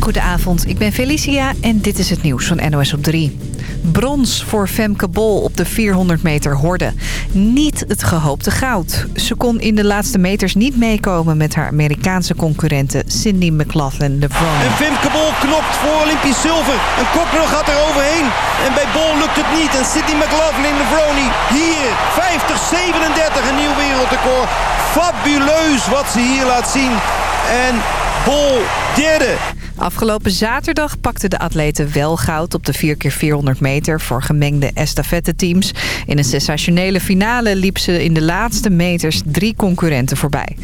Goedenavond, ik ben Felicia en dit is het nieuws van NOS op 3. Brons voor Femke Bol op de 400 meter horde. Niet het gehoopte goud. Ze kon in de laatste meters niet meekomen met haar Amerikaanse concurrente Cindy McLaughlin de Vrone. En Femke Bol knopt voor Olympisch zilver. Een kopbrug gaat er overheen. En bij Bol lukt het niet. En Cindy McLaughlin de Vrony hier 50-37 een nieuw wereldrecord. Fabuleus wat ze hier laat zien. En Bol derde. Afgelopen zaterdag pakten de atleten wel goud op de 4x400 meter voor gemengde estafette-teams. In een sensationele finale liep ze in de laatste meters drie concurrenten voorbij.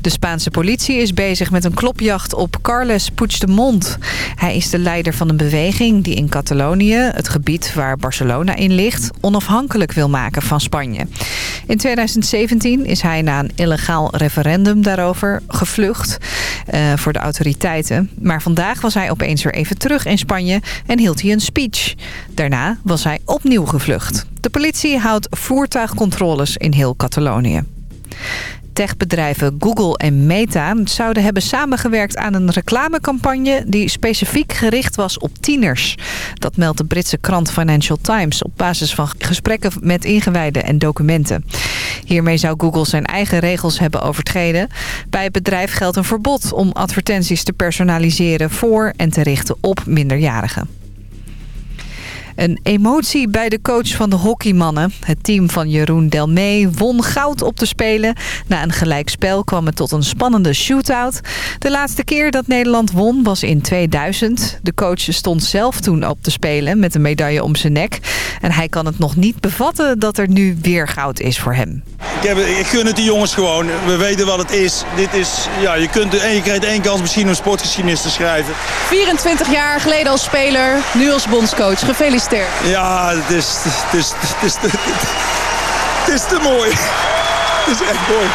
De Spaanse politie is bezig met een klopjacht op Carles Puigdemont. Hij is de leider van een beweging die in Catalonië, het gebied waar Barcelona in ligt, onafhankelijk wil maken van Spanje. In 2017 is hij na een illegaal referendum daarover gevlucht uh, voor de autoriteiten. Maar vandaag was hij opeens weer even terug in Spanje en hield hij een speech. Daarna was hij opnieuw gevlucht. De politie houdt voertuigcontroles in heel Catalonië techbedrijven Google en Meta zouden hebben samengewerkt aan een reclamecampagne die specifiek gericht was op tieners. Dat meldt de Britse krant Financial Times op basis van gesprekken met ingewijden en documenten. Hiermee zou Google zijn eigen regels hebben overtreden. Bij het bedrijf geldt een verbod om advertenties te personaliseren voor en te richten op minderjarigen. Een emotie bij de coach van de hockeymannen. Het team van Jeroen Delmee won goud op te spelen. Na een gelijkspel kwam het tot een spannende shootout. De laatste keer dat Nederland won was in 2000. De coach stond zelf toen op te spelen met een medaille om zijn nek. En hij kan het nog niet bevatten dat er nu weer goud is voor hem. Ik, heb, ik gun het die jongens gewoon. We weten wat het is. Dit is ja, je, kunt, en je krijgt één kans misschien om sportgeschiedenis te schrijven. 24 jaar geleden als speler, nu als bondscoach. Gefeliciteerd. Ja, het is, het is, het is, het is te mooi. Het is echt mooi.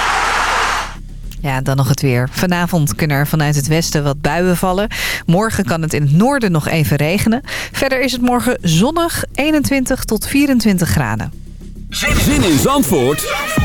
Ja, dan nog het weer. Vanavond kunnen er vanuit het westen wat buien vallen. Morgen kan het in het noorden nog even regenen. Verder is het morgen zonnig, 21 tot 24 graden. Zin in Zandvoort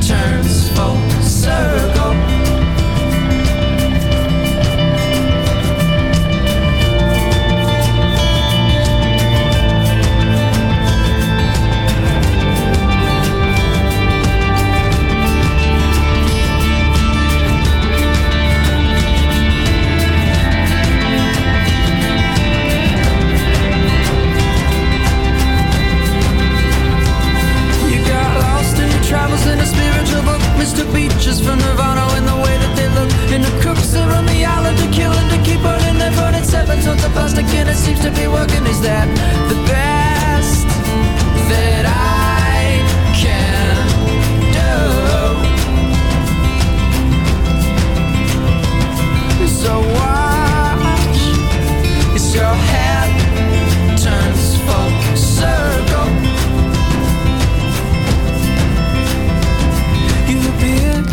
turns full circle.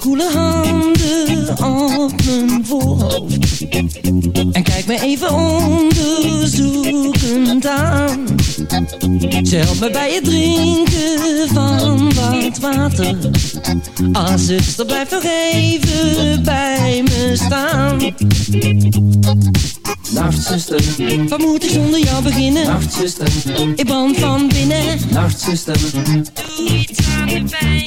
Koele handen op mijn voorhoofd En kijkt me even onderzoekend aan Ze helpt me bij het drinken van wat water Ah zuster blijf nog even bij me staan Nacht, zuster. Wat moet ik zonder jou beginnen? Nacht, zuster. Ik brand van binnen Nacht, zuster. Doe iets aan de pijn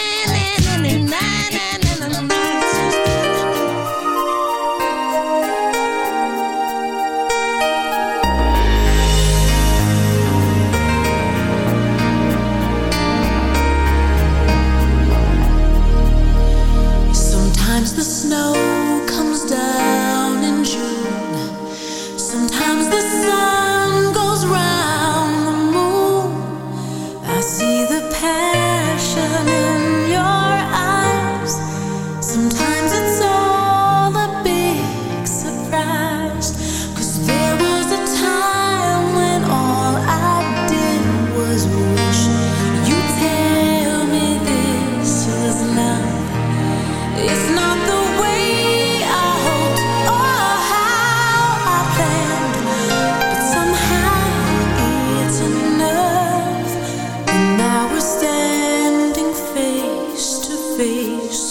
fez.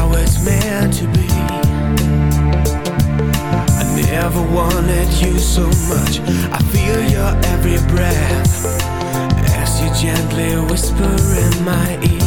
meant to be. I never wanted you so much. I feel your every breath As you gently whisper in my ear.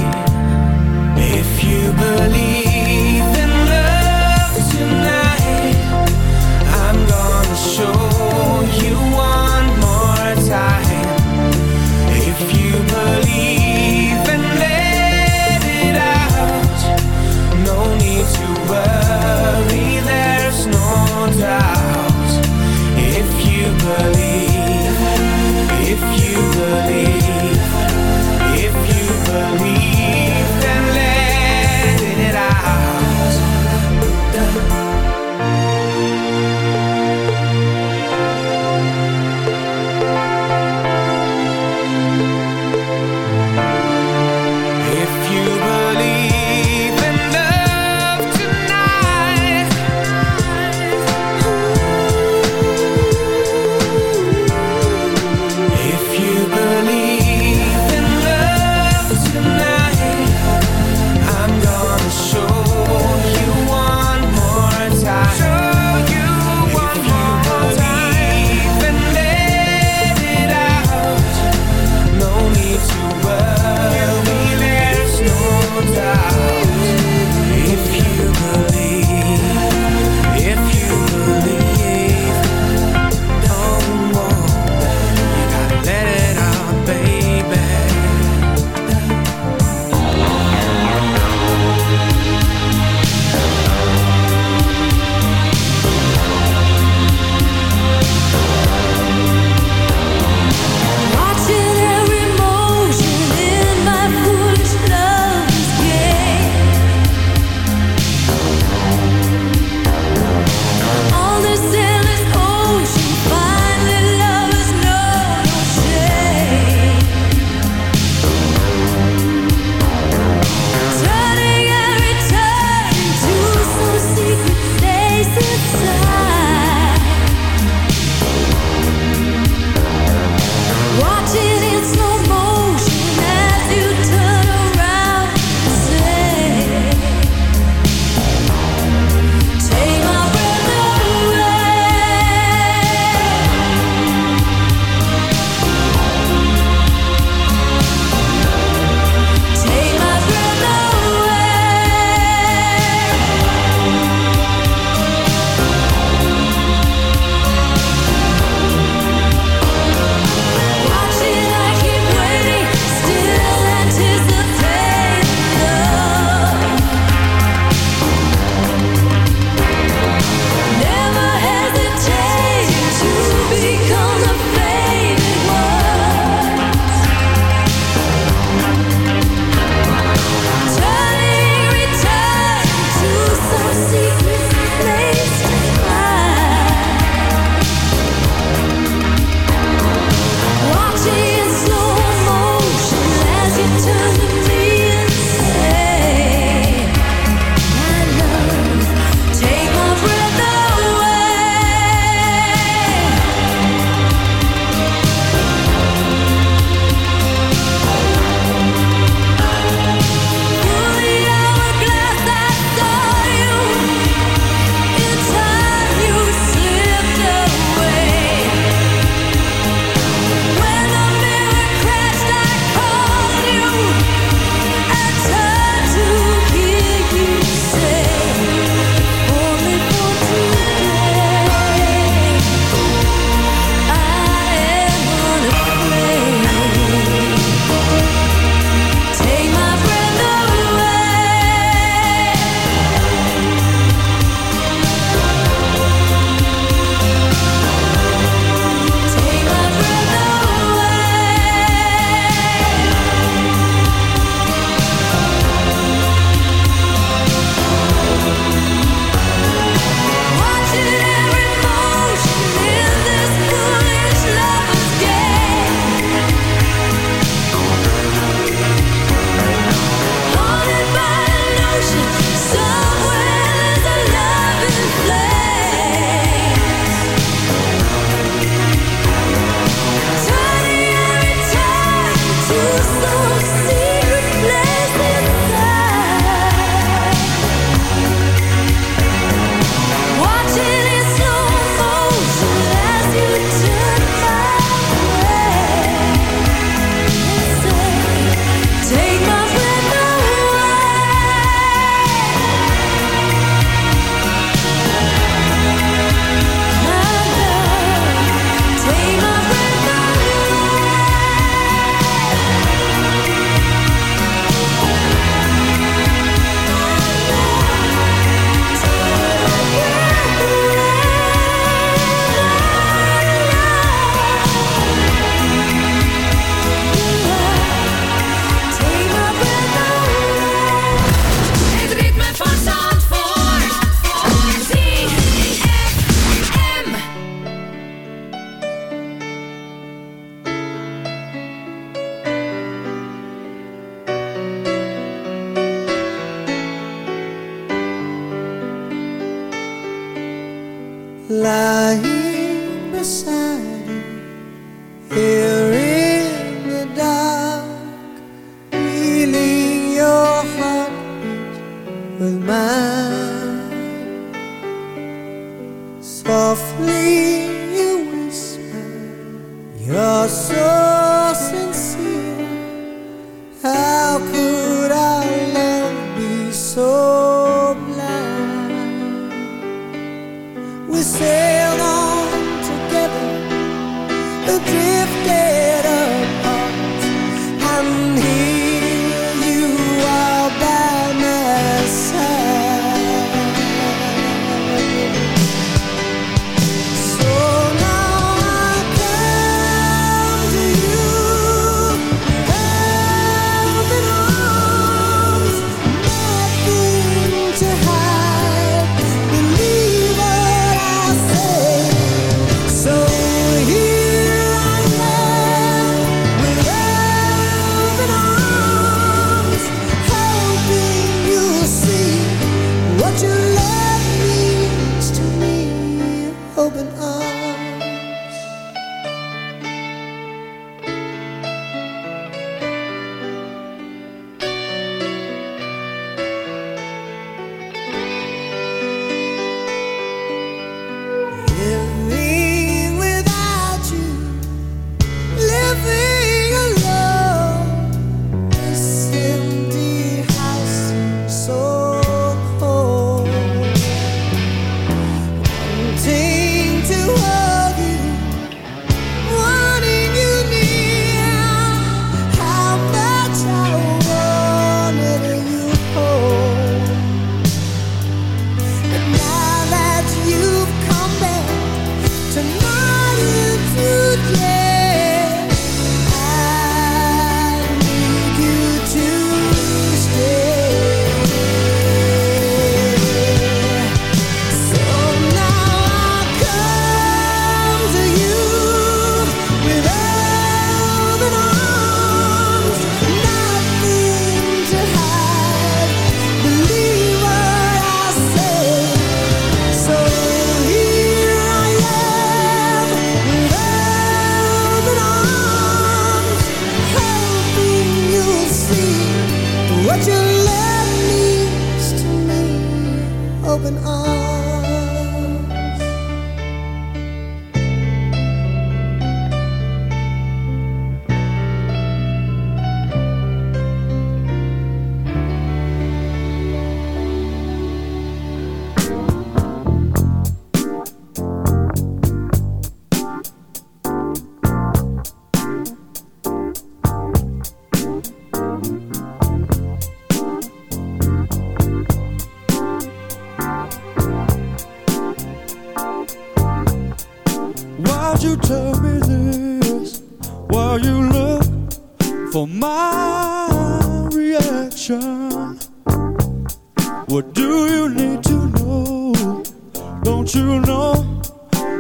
Don't you know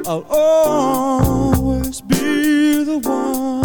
I'll always be the one?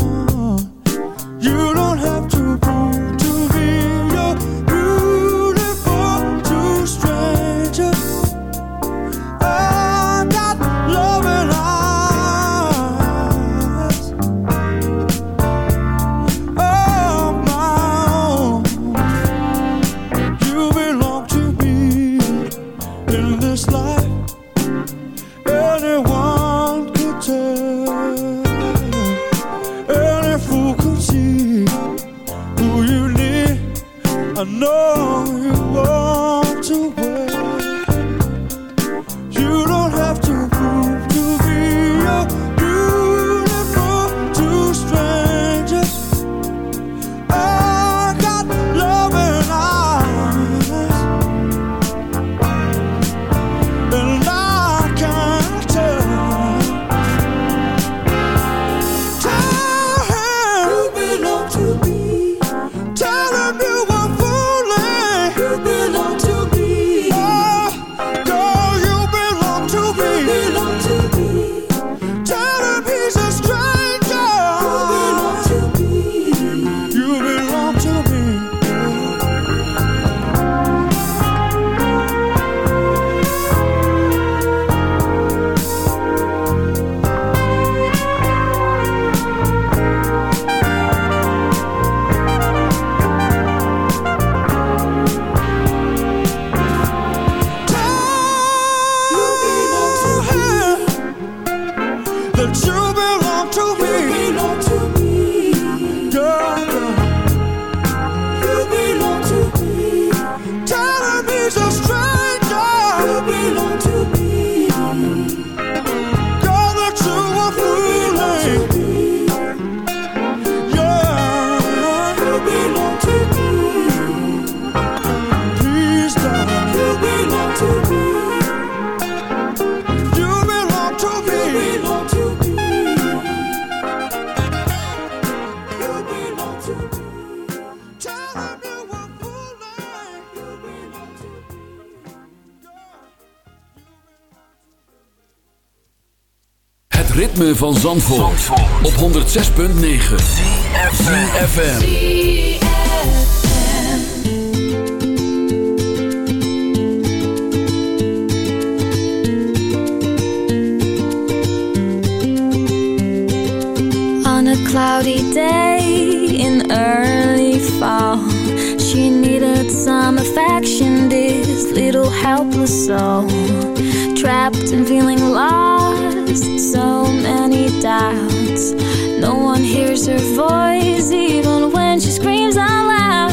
love. Van Zandvoort, op 106.9 ZFM On a cloudy day in early fall, she needed some affection, this little helpless soul. Trapped and feeling lost, so many doubts. No one hears her voice, even when she screams out loud.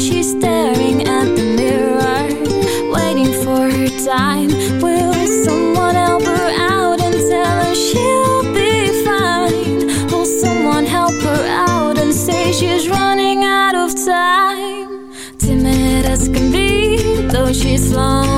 She's staring at the mirror, waiting for her time. Will someone help her out and tell her she'll be fine? Will someone help her out and say she's running out of time? Timid as can be, though she's flowing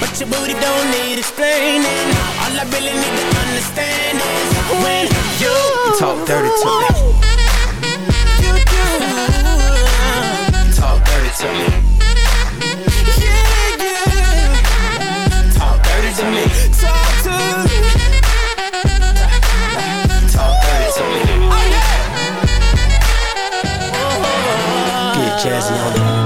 But your booty don't need explaining. All I really need to understand is when you, you talk dirty to me. You do. You talk dirty to me. Yeah, yeah. Talk dirty to me. Talk to me. Talk dirty to me. Oh, Get jazzy on it.